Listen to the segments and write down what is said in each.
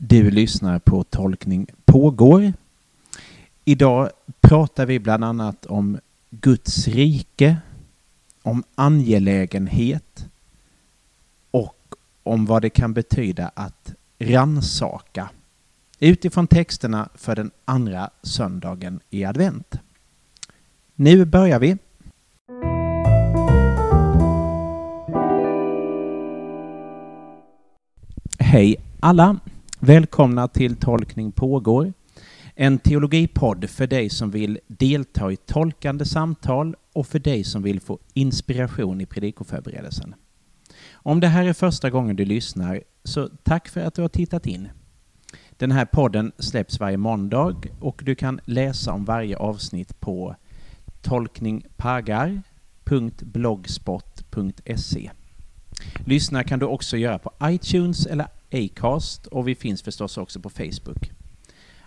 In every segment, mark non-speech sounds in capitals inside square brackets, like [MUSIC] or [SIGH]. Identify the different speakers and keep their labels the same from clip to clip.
Speaker 1: Du lyssnar på Tolkning pågår. Idag pratar vi bland annat om Guds rike, om angelägenhet och om vad det kan betyda att ransaka utifrån texterna för den andra söndagen i advent. Nu börjar vi. Hej alla! Välkomna till Tolkning pågår. En teologipodd för dig som vill delta i tolkande samtal och för dig som vill få inspiration i predikoförberedelsen. Om det här är första gången du lyssnar, så tack för att du har tittat in. Den här podden släpps varje måndag och du kan läsa om varje avsnitt på tolkningpagar.blogspot.se. Lyssna kan du också göra på iTunes eller Acast och vi finns förstås också på Facebook.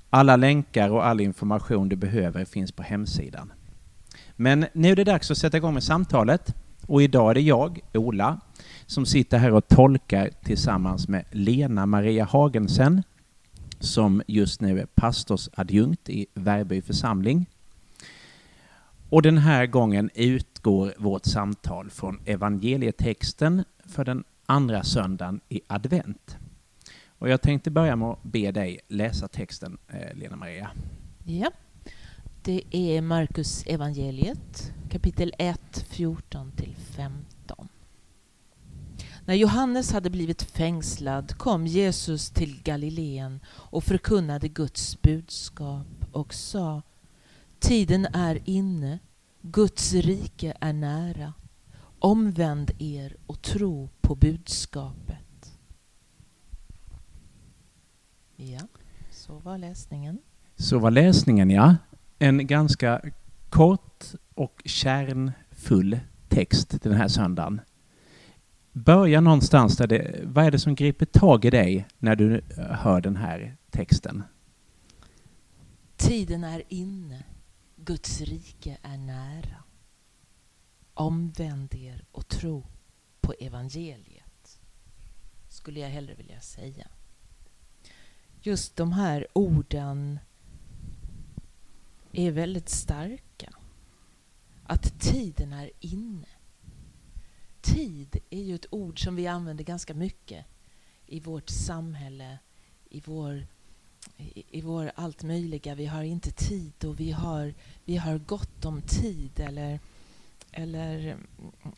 Speaker 1: Alla länkar och all information du behöver finns på hemsidan. Men nu är det dags att sätta igång med samtalet och idag är det jag, Ola, som sitter här och tolkar tillsammans med Lena Maria Hagensen som just nu är pastorsadjunkt i Värby församling. Och den här gången utgår vårt samtal från evangelietexten för den andra söndagen i advent. Och jag tänkte börja med att be dig läsa texten, eh, Lena Maria.
Speaker 2: Ja, det är Markus evangeliet kapitel 1, 14 15. När Johannes hade blivit fängslad kom Jesus till Galileen och förkunnade Guds budskap och sa Tiden är inne, Guds rike är nära. Omvänd er och tro på budskapet. Ja, så var läsningen.
Speaker 1: Så var läsningen, ja. En ganska kort och kärnfull text den här söndagen. Börja någonstans där det, vad är det som griper tag i dig när du hör den här texten?
Speaker 2: Tiden är inne, Guds rike är nära. Omvänd er och tro på evangeliet, skulle jag hellre vilja säga. Just de här orden är väldigt starka. Att tiden är inne. Tid är ju ett ord som vi använder ganska mycket i vårt samhälle, i vår, i, i vår allt möjliga. Vi har inte tid och vi har, vi har gott om tid eller, eller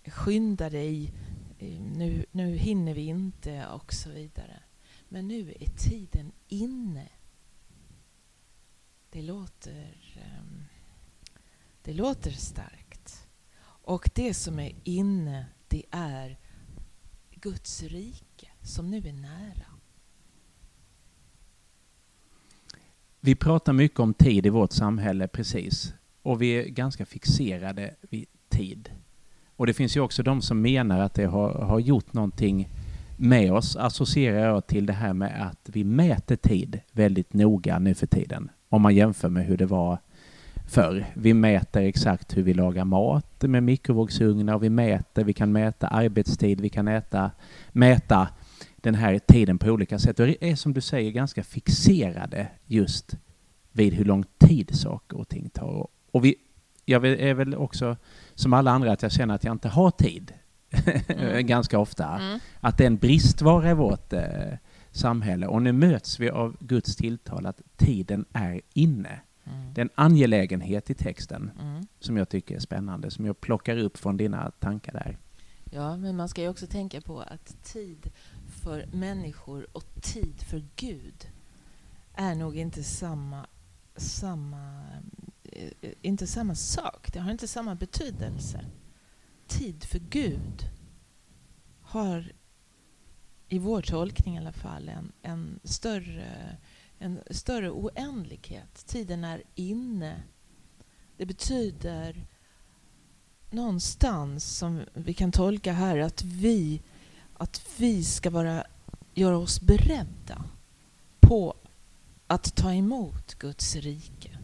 Speaker 2: skynda dig, nu, nu hinner vi inte och så vidare. Men nu är tiden inne. Det låter, ehm, det låter starkt. Och det som är inne, det är Guds rike som nu är nära.
Speaker 1: Vi pratar mycket om tid i vårt samhälle, precis. Och vi är ganska fixerade vid tid. Och det finns ju också de som menar att det har, har gjort någonting med oss associerar jag till det här med att vi mäter tid väldigt noga nu för tiden. Om man jämför med hur det var förr. Vi mäter exakt hur vi lagar mat med mikrovågsugnar och vi mäter, vi kan mäta arbetstid, vi kan äta, mäta den här tiden på olika sätt. Och det är som du säger ganska fixerade just vid hur lång tid saker och ting tar. Och vi, jag är väl också som alla andra att jag känner att jag inte har tid mm. [LAUGHS] ganska ofta. Mm. Att det är en bristvara i vårt eh, samhälle. Och nu möts vi av Guds tilltal att tiden är inne. Mm. Det är en angelägenhet i texten mm. som jag tycker är spännande, som jag plockar upp från dina tankar där.
Speaker 2: Ja, men man ska ju också tänka på att tid för människor och tid för Gud är nog inte samma, samma, eh, inte samma sak. Det har inte samma betydelse tid för Gud har i vår tolkning i alla fall en, en, större, en större oändlighet. Tiden är inne. Det betyder någonstans som vi kan tolka här att vi, att vi ska vara, göra oss beredda på att ta emot Guds rike.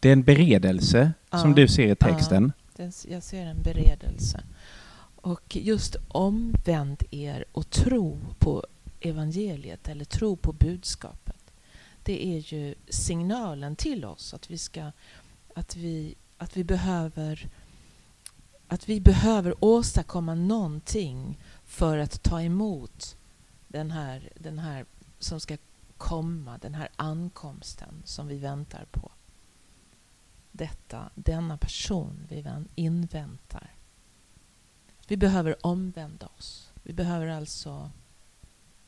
Speaker 1: Det är en beredelse ja, som du ser i texten.
Speaker 2: Ja jag ser en beredelse. Och just omvänd er och tro på evangeliet eller tro på budskapet. Det är ju signalen till oss att vi ska att vi, att vi behöver att vi behöver åstadkomma någonting för att ta emot den här, den här som ska komma, den här ankomsten som vi väntar på. Detta, denna person vi inväntar. Vi behöver omvända oss. Vi behöver alltså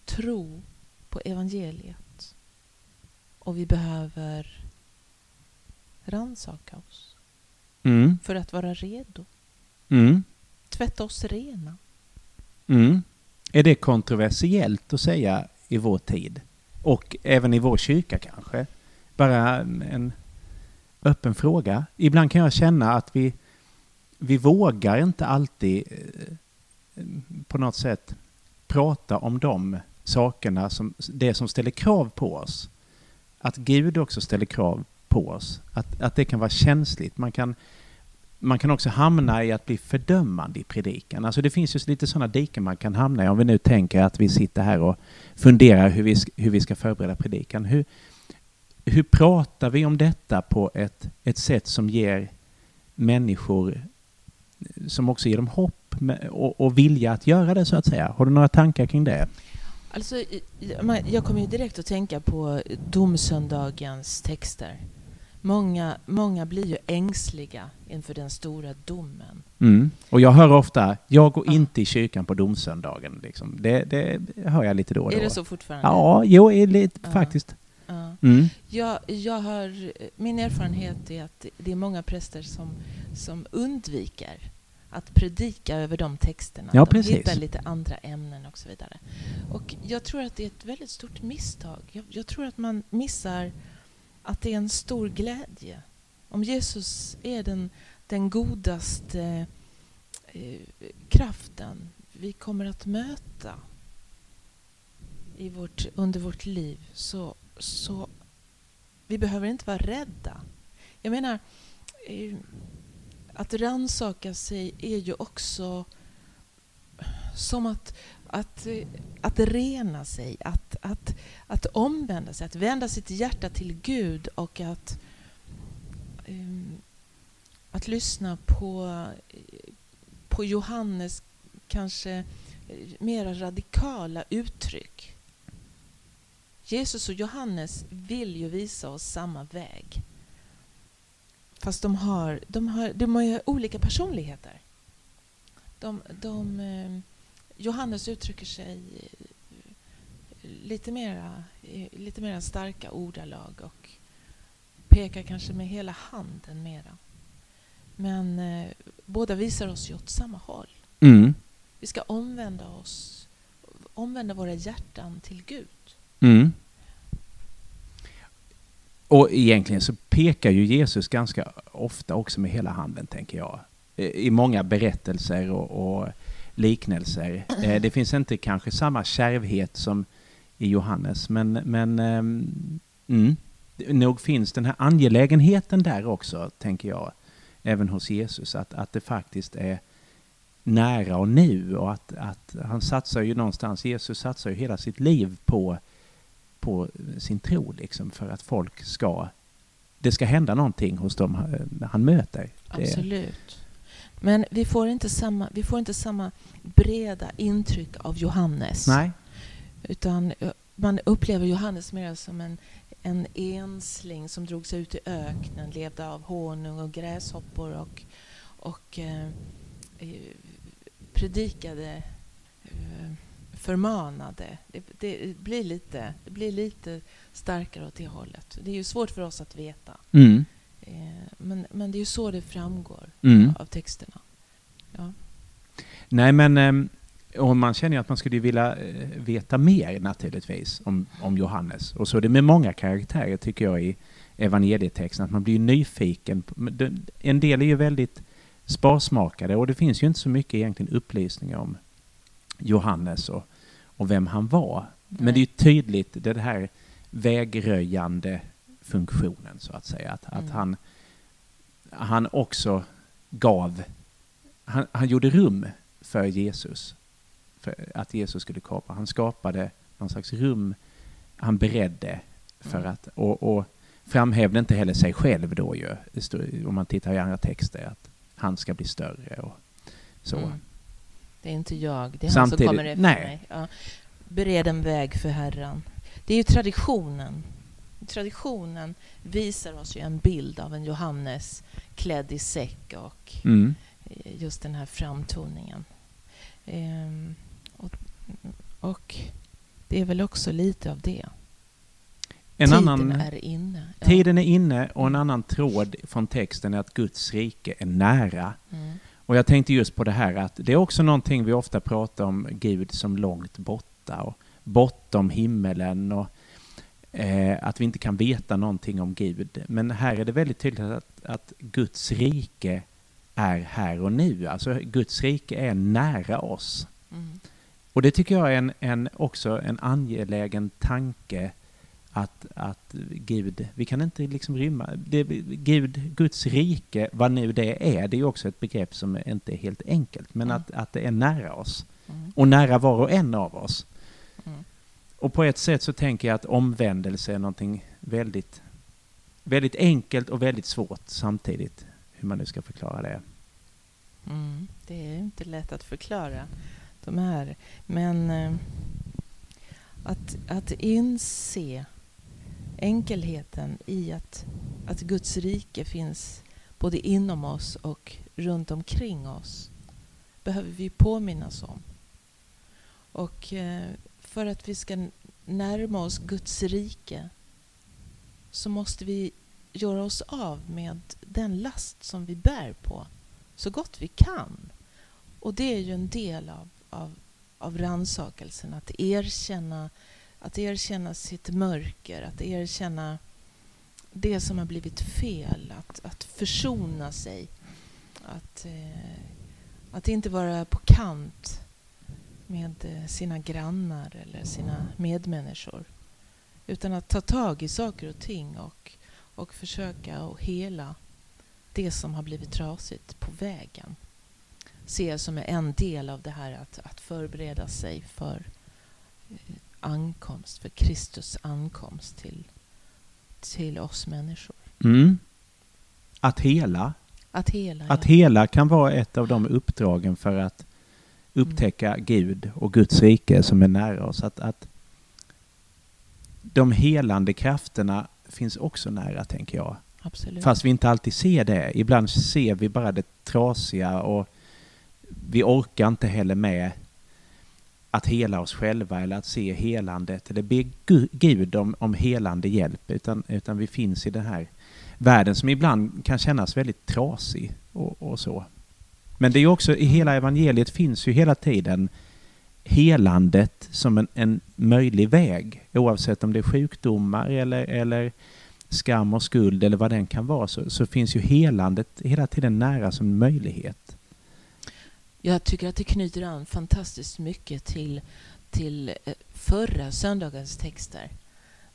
Speaker 2: tro på evangeliet. Och vi behöver ransaka oss
Speaker 1: Mm.
Speaker 2: för att vara redo.
Speaker 1: Mm.
Speaker 2: Tvätta oss rena.
Speaker 1: Mm. Är det kontroversiellt att säga i vår tid? Och även i vår kyrka kanske? Bara en öppen fråga. Ibland kan jag känna att vi, vi vågar inte alltid eh, på något sätt prata om de sakerna, som, det som ställer krav på oss. Att Gud också ställer krav på oss. Att, att det kan vara känsligt. Man kan, man kan också hamna i att bli fördömande i predikan. Alltså det finns ju lite sådana diken man kan hamna i om vi nu tänker att vi sitter här och funderar hur vi, hur vi ska förbereda predikan. Hur, hur pratar vi om detta på ett, ett sätt som ger människor, som också ger dem hopp och, och vilja att göra det så att säga? Har du några tankar kring det?
Speaker 2: Alltså, jag kommer ju direkt att tänka på domsöndagens texter. Många, många blir ju ängsliga inför den stora domen.
Speaker 1: Mm. Och jag hör ofta, jag går ja. inte i kyrkan på domsöndagen. Liksom. Det, det hör jag lite då och då.
Speaker 2: Är det så fortfarande?
Speaker 1: Ja, jo, lite, ja. faktiskt.
Speaker 2: Mm. Jag, jag har, min erfarenhet är att det är många präster som, som undviker att predika över de texterna.
Speaker 1: Ja,
Speaker 2: de
Speaker 1: precis.
Speaker 2: hittar lite andra ämnen och så vidare. Och jag tror att det är ett väldigt stort misstag. Jag, jag tror att man missar att det är en stor glädje. Om Jesus är den, den godaste eh, kraften vi kommer att möta i vårt, under vårt liv så, så vi behöver inte vara rädda. Jag menar, eh, att rannsaka sig är ju också som att, att, eh, att rena sig, att, att, att omvända sig, att vända sitt hjärta till Gud och att, eh, att lyssna på, på Johannes kanske mera radikala uttryck. Jesus och Johannes vill ju visa oss samma väg. Fast de har, de har, de har olika personligheter. De, de, eh, Johannes uttrycker sig lite mera, lite mera starka ordalag och pekar kanske med hela handen mera. Men eh, båda visar oss ju åt samma håll.
Speaker 1: Mm.
Speaker 2: Vi ska omvända oss, omvända våra hjärtan till Gud.
Speaker 1: Mm. Och egentligen så pekar ju Jesus ganska ofta också med hela handen, tänker jag. I många berättelser och, och liknelser. Eh, det finns inte kanske samma kärvhet som i Johannes, men, men ehm, mm, nog finns den här angelägenheten där också, tänker jag, även hos Jesus, att, att det faktiskt är nära och nu och att, att han satsar ju någonstans, Jesus satsar ju hela sitt liv på på sin tro liksom för att folk ska det ska hända någonting hos dem han möter.
Speaker 2: Absolut. Men vi får, inte samma, vi får inte samma breda intryck av Johannes.
Speaker 1: Nej.
Speaker 2: Utan man upplever Johannes mer som en, en ensling som drog sig ut i öknen, levde av honung och gräshoppor och, och eh, predikade eh, förmanade. Det, det, blir lite, det blir lite starkare åt det hållet. Det är ju svårt för oss att veta.
Speaker 1: Mm.
Speaker 2: Eh, men, men det är ju så det framgår
Speaker 1: mm.
Speaker 2: av texterna. Ja.
Speaker 1: Nej, men ehm, och man känner ju att man skulle vilja eh, veta mer naturligtvis om, om Johannes. Och så är det med många karaktärer tycker jag i evangelietexten, att man blir nyfiken. En del är ju väldigt sparsmakade och det finns ju inte så mycket egentligen upplysningar om Johannes och, och vem han var. Nej. Men det är tydligt det här vägröjande funktionen så att säga. Att, mm. att han, han också gav, han, han gjorde rum för Jesus. För att Jesus skulle komma. Han skapade någon slags rum han beredde för
Speaker 2: Mm.
Speaker 1: att, och, och framhävde inte heller sig själv då ju, om man tittar i andra texter, att han ska bli större och så.
Speaker 2: Mm. Det är inte jag, det är
Speaker 1: Samtidigt-
Speaker 2: han som kommer efter
Speaker 1: nej.
Speaker 2: mig. Ja. Bered en väg för Herren. Det är ju traditionen. Traditionen visar oss ju en bild av en Johannes klädd i säck och
Speaker 1: Mm.
Speaker 2: just den här framtoningen. Ehm, och, och det är väl också lite av det.
Speaker 1: En
Speaker 2: Tiden
Speaker 1: annan,
Speaker 2: är inne. Ja.
Speaker 1: tiden är inne och en annan tråd från texten är att Guds rike är nära.
Speaker 2: Mm.
Speaker 1: Och jag tänkte just på det här att det är också någonting vi ofta pratar om Gud som långt borta och bortom himmelen och eh, att vi inte kan veta någonting om Gud. Men här är det väldigt tydligt att, att Guds rike är här och nu. Alltså Guds rike är nära oss.
Speaker 2: Mm.
Speaker 1: Och det tycker jag är en, en, också en angelägen tanke att, att Gud, vi kan inte liksom rymma, det, Gud, Guds rike, vad nu det är, det är också ett begrepp som inte är helt enkelt, men
Speaker 2: Mm.
Speaker 1: att, att det är nära oss.
Speaker 2: Mm.
Speaker 1: Och nära var och en av oss.
Speaker 2: Mm.
Speaker 1: Och på ett sätt så tänker jag att omvändelse är någonting väldigt, väldigt enkelt och väldigt svårt samtidigt, hur man nu ska förklara det.
Speaker 2: Mm. Det är inte lätt att förklara de här. Men eh, att, att inse enkelheten i att, att Guds rike finns både inom oss och runt omkring oss behöver vi påminnas om. Och eh, för att vi ska närma oss Guds rike så måste vi göra oss av med den last som vi bär på så gott vi kan. Och det är ju en del av, av, av rannsakelsen, att erkänna, att erkänna sitt mörker, att erkänna det som har blivit fel, att, att försona sig, att, eh, att inte vara på kant med eh, sina grannar eller sina medmänniskor. Utan att ta tag i saker och ting och, och försöka och hela det som har blivit trasigt på vägen. Ser som en del av det här att, att förbereda sig för eh, ankomst, för Kristus ankomst till, till oss människor.
Speaker 1: Mm. Att hela,
Speaker 2: Att hela,
Speaker 1: Att
Speaker 2: ja.
Speaker 1: hela kan vara ett av de uppdragen för att upptäcka Gud och Guds rike som är nära oss. Att, att de helande krafterna finns också nära, tänker jag.
Speaker 2: Absolut.
Speaker 1: Fast vi inte alltid ser det. Ibland ser vi bara det trasiga och vi orkar inte heller med att hela oss själva eller att se helandet eller be Gud om, om helande hjälp. Utan, utan vi finns i den här världen som ibland kan kännas väldigt trasig och, och så. Men det är också, i hela evangeliet finns ju hela tiden helandet som en, en möjlig väg. Oavsett om det är sjukdomar eller, eller skam och skuld eller vad den kan vara så, så finns ju helandet hela tiden nära som en möjlighet.
Speaker 2: Jag tycker att det knyter an fantastiskt mycket till, till eh, förra söndagens texter.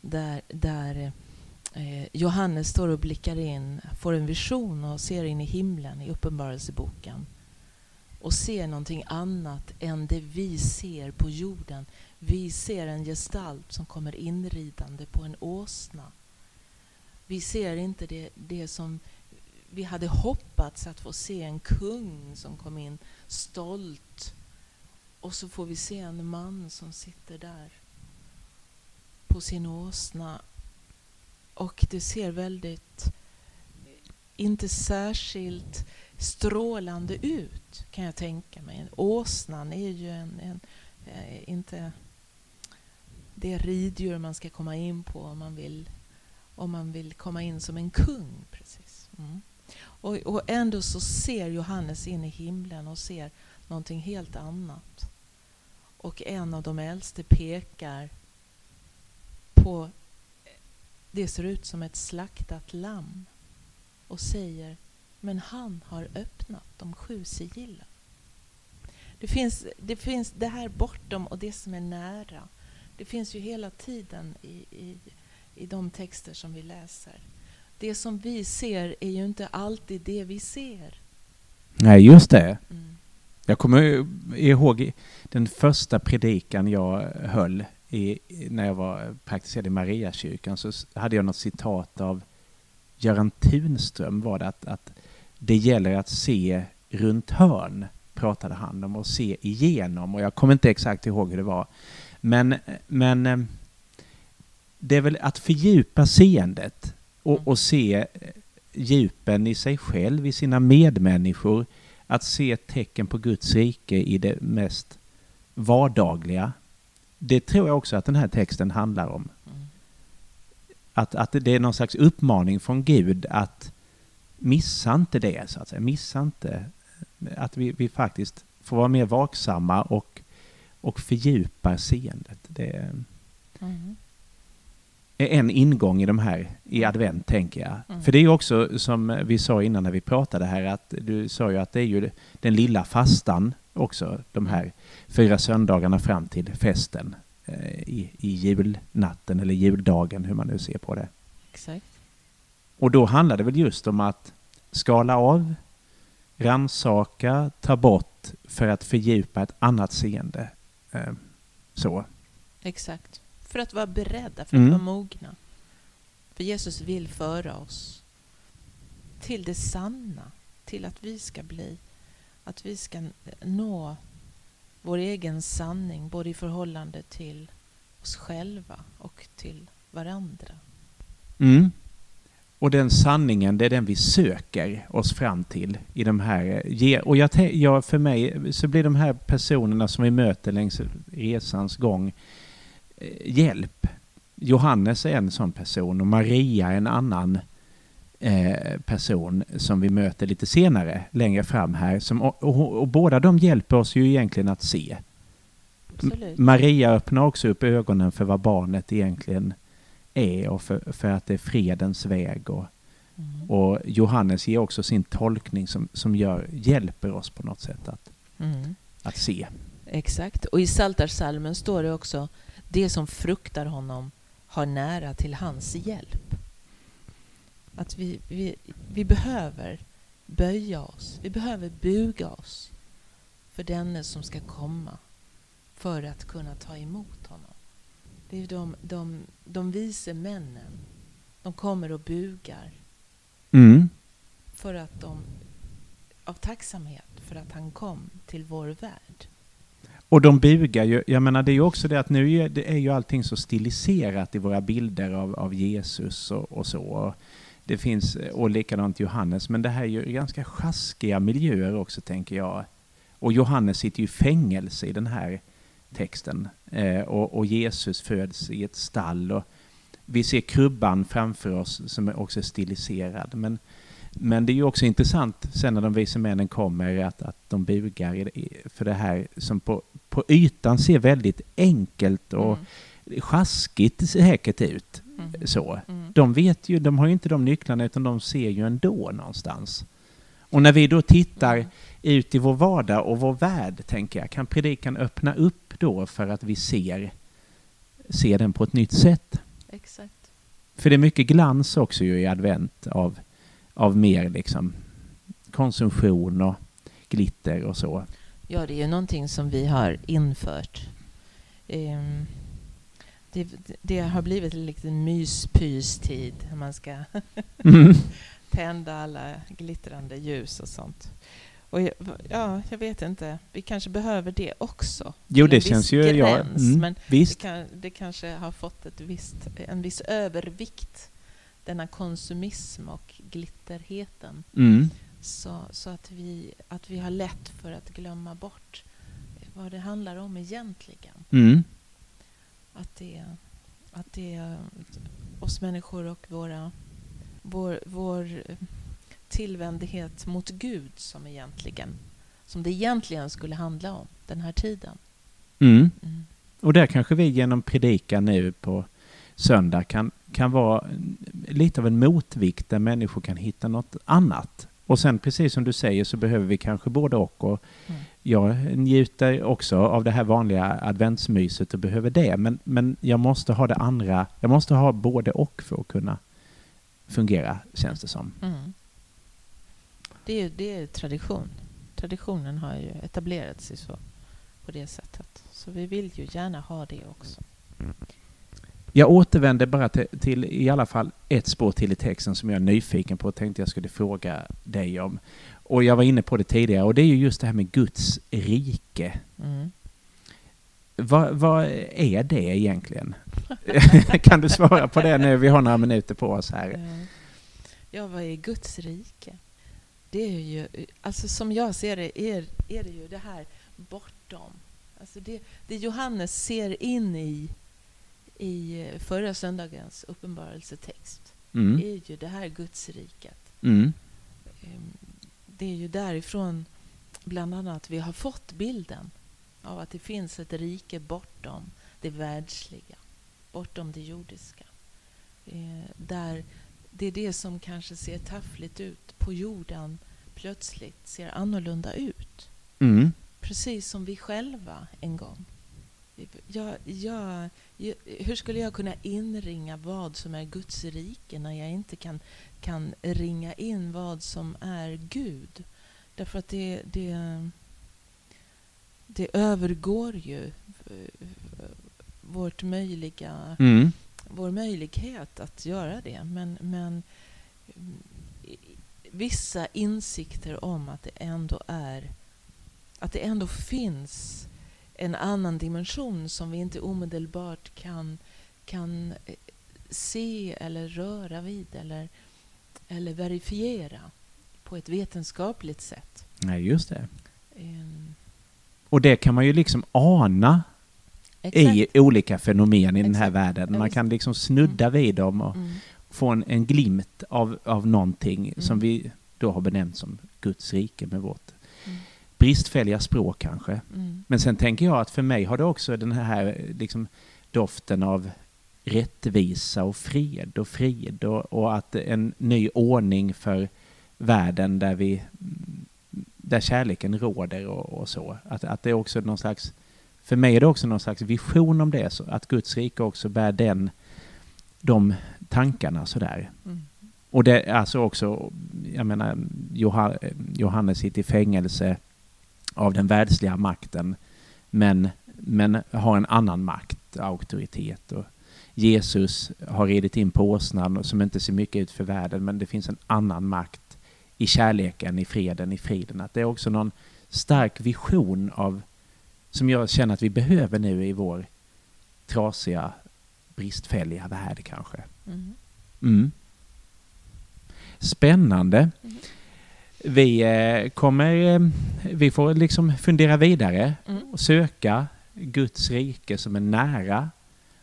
Speaker 2: Där, där eh, Johannes står och blickar in, får en vision och ser in i himlen i Uppenbarelseboken. Och ser någonting annat än det vi ser på jorden. Vi ser en gestalt som kommer inridande på en åsna. Vi ser inte det, det som vi hade hoppats att få se en kung som kom in stolt. Och så får vi se en man som sitter där på sin åsna. Och det ser väldigt, inte särskilt strålande ut kan jag tänka mig. Åsnan är ju en, en eh, inte det riddjur man ska komma in på om man vill, om man vill komma in som en kung. precis. Mm. Och, och ändå så ser Johannes in i himlen och ser någonting helt annat. Och en av de äldste pekar på det ser ut som ett slaktat lamm och säger men han har öppnat de sju sigillen. Det finns, det finns det här bortom och det som är nära. Det finns ju hela tiden i, i, i de texter som vi läser. Det som vi ser är ju inte alltid det vi ser.
Speaker 1: Nej, just det.
Speaker 2: Mm.
Speaker 1: Jag kommer ihåg den första predikan jag höll i, när jag var praktiserade i Mariakyrkan så hade jag något citat av Göran Tunström var det att, att det gäller att se runt hörn, pratade han om, och se igenom. Och jag kommer inte exakt ihåg hur det var. Men, men eh, det är väl att fördjupa seendet och, och se djupen i sig själv, i sina medmänniskor. Att se tecken på Guds rike i det mest vardagliga. Det tror jag också att den här texten handlar om. Mm. Att, att det är någon slags uppmaning från Gud att missa inte det, så att säga. Missa inte att vi, vi faktiskt får vara mer vaksamma och, och fördjupa seendet. Det mm. En ingång i de här, i advent tänker jag. Mm. För det är ju också som vi sa innan när vi pratade här, att du sa ju att det är ju den lilla fastan också, de här fyra söndagarna fram till festen eh, i, i julnatten eller juldagen, hur man nu ser på det.
Speaker 2: Exakt.
Speaker 1: Och då handlar det väl just om att skala av, ransaka, ta bort för att fördjupa ett annat seende. Eh, så.
Speaker 2: Exakt. För att vara beredda, för att mm. vara mogna. För Jesus vill föra oss till det sanna, till att vi ska bli, att vi ska nå vår egen sanning, både i förhållande till oss själva och till varandra.
Speaker 1: Mm. Och den sanningen, det är den vi söker oss fram till i de här... Och jag, jag, för mig så blir de här personerna som vi möter längs resans gång hjälp. Johannes är en sån person och Maria är en annan eh, person som vi möter lite senare, längre fram här. Som, och, och, och båda de hjälper oss ju egentligen att se.
Speaker 2: Absolut.
Speaker 1: Maria öppnar också upp ögonen för vad barnet egentligen är och för, för att det är fredens väg. Och, mm. och Johannes ger också sin tolkning som, som gör, hjälper oss på något sätt att, mm. att se.
Speaker 2: Exakt. Och i Saltarsalmen står det också det som fruktar honom har nära till hans hjälp. Att vi, vi, vi behöver böja oss, vi behöver buga oss för denne som ska komma för att kunna ta emot honom. Det är de, de, de vise männen. De kommer och bugar.
Speaker 1: Mm.
Speaker 2: För att de, av tacksamhet för att han kom till vår värld.
Speaker 1: Och de bugar ju, jag menar det är ju också det att nu är, det är ju allting så stiliserat i våra bilder av, av Jesus och, och så. Det finns, eh, och likadant Johannes, men det här är ju ganska sjaskiga miljöer också tänker jag. Och Johannes sitter ju i fängelse i den här texten. Eh, och, och, Jesus föds i ett stall. Och vi ser krubban framför oss som är också stiliserad. Men, men det är ju också intressant sen när de vise männen kommer att, att de bugar för det här som på, på ytan ser väldigt enkelt och mm. sjaskigt säkert ut. Mm. Så. Mm. De vet ju, de har ju inte de nycklarna utan de ser ju ändå någonstans. Och när vi då tittar mm. ut i vår vardag och vår värld, tänker jag, kan predikan öppna upp då för att vi ser, ser den på ett nytt sätt.
Speaker 2: Exakt.
Speaker 1: För det är mycket glans också ju i advent av, av mer liksom konsumtion och glitter och så.
Speaker 2: Ja, det är ju någonting som vi har infört. Um, det, det, har blivit en liten myspystid. Man ska mm. [LAUGHS] tända alla glittrande ljus och sånt. Och ja, jag vet inte. Vi kanske behöver det också.
Speaker 1: Jo, det känns ju... Gräns, ja,
Speaker 2: mm, men visst. Det, kan, det, kanske har fått ett visst, en viss övervikt, denna konsumism och glitterheten.
Speaker 1: Mm.
Speaker 2: Så, så att, vi, att vi har lätt för att glömma bort vad det handlar om egentligen.
Speaker 1: Mm.
Speaker 2: Att, det, att det är oss människor och våra, vår, vår tillvändhet mot Gud som, egentligen, som det egentligen skulle handla om den här tiden.
Speaker 1: Mm. Mm. Och där kanske vi genom predikan nu på söndag kan, kan vara lite av en motvikt där människor kan hitta något annat. Och sen precis som du säger så behöver vi kanske både och. och mm. Jag njuter också av det här vanliga adventsmyset och behöver det. Men, men jag måste ha det andra. Jag måste ha både och för att kunna fungera, känns det som.
Speaker 2: Mm. Det är, det är tradition. Traditionen har ju etablerat sig så på det sättet. Så vi vill ju gärna ha det också.
Speaker 1: Jag återvänder bara till, till i alla fall ett spår till i texten som jag är nyfiken på och tänkte jag skulle fråga dig om. Och jag var inne på det tidigare och det är ju just det här med Guds rike.
Speaker 2: Mm.
Speaker 1: Vad, vad är det egentligen? [LAUGHS] kan du svara på det nu? Vi har några minuter på oss här.
Speaker 2: Ja. vad är Guds rike? Det är ju, alltså som jag ser det, är, är det ju det här bortom. Alltså det, det Johannes ser in i i förra söndagens uppenbarelsetext
Speaker 1: Mm.
Speaker 2: är ju det här Guds riket.
Speaker 1: Mm.
Speaker 2: Ehm, Det är ju därifrån bland annat vi har fått bilden av att det finns ett rike bortom det världsliga, bortom det jordiska. Eh, Där det är det som kanske ser taffligt ut på jorden plötsligt ser annorlunda ut.
Speaker 1: Mm.
Speaker 2: Precis som vi själva en gång. Jag, jag, jag, hur skulle jag kunna inringa vad som är Guds rike när jag inte kan, kan ringa in vad som är Gud? Därför att det, det, det övergår ju vårt möjliga,
Speaker 1: Mm.
Speaker 2: vår möjlighet att göra det. Men, men vissa insikter om att det ändå är att det ändå finns en annan dimension som vi inte omedelbart kan, kan eh, se eller röra vid eller, eller verifiera på ett vetenskapligt sätt.
Speaker 1: Nej, just det.
Speaker 2: Ehm,
Speaker 1: Och det kan man ju liksom ana i
Speaker 2: exakt.
Speaker 1: olika fenomen i den här
Speaker 2: Exakt.
Speaker 1: världen. Man kan liksom snudda vid dem och
Speaker 2: Mm.
Speaker 1: få en, en glimt av, av någonting som
Speaker 2: Mm.
Speaker 1: vi då har benämnt som Guds rike med vårt
Speaker 2: Mm.
Speaker 1: Bristfälliga språk kanske.
Speaker 2: Mm.
Speaker 1: Men sen tänker jag att för mig har det också den här liksom, doften av rättvisa och fred och frid och, och att en ny ordning för världen där vi där kärleken råder och, och så. Att, att det är också någon slags för mig är det också någon slags vision om det, så att Guds rike också bär den, de tankarna sådär.
Speaker 2: Mm.
Speaker 1: Och det är alltså också, jag menar, Joha- Johannes sitter i fängelse av den världsliga makten, men, men har en annan makt, auktoritet. Och Jesus har ridit in på åsnan som inte ser mycket ut för världen, men det finns en annan makt i kärleken, i freden, i friden. Att det är också någon stark vision av, som jag känner att vi behöver nu i vår trasiga, bristfälliga värld kanske.
Speaker 2: Mm.
Speaker 1: Mm. Spännande.
Speaker 2: Mm.
Speaker 1: Vi eh, kommer, eh, vi får liksom fundera vidare
Speaker 2: Mm.
Speaker 1: och söka Guds rike som är nära.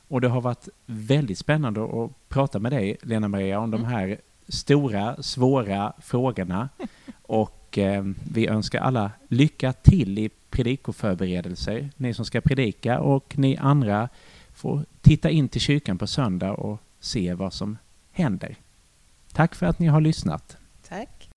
Speaker 1: Och det har varit väldigt spännande att prata med dig, Lena Maria, om de
Speaker 2: Mm.
Speaker 1: här stora, svåra frågorna. [LAUGHS] Och eh, vi önskar alla lycka till i predikoförberedelser, ni som ska predika och ni andra får titta in till kyrkan på söndag och se vad som händer. Tack för att ni har lyssnat.
Speaker 2: Tack.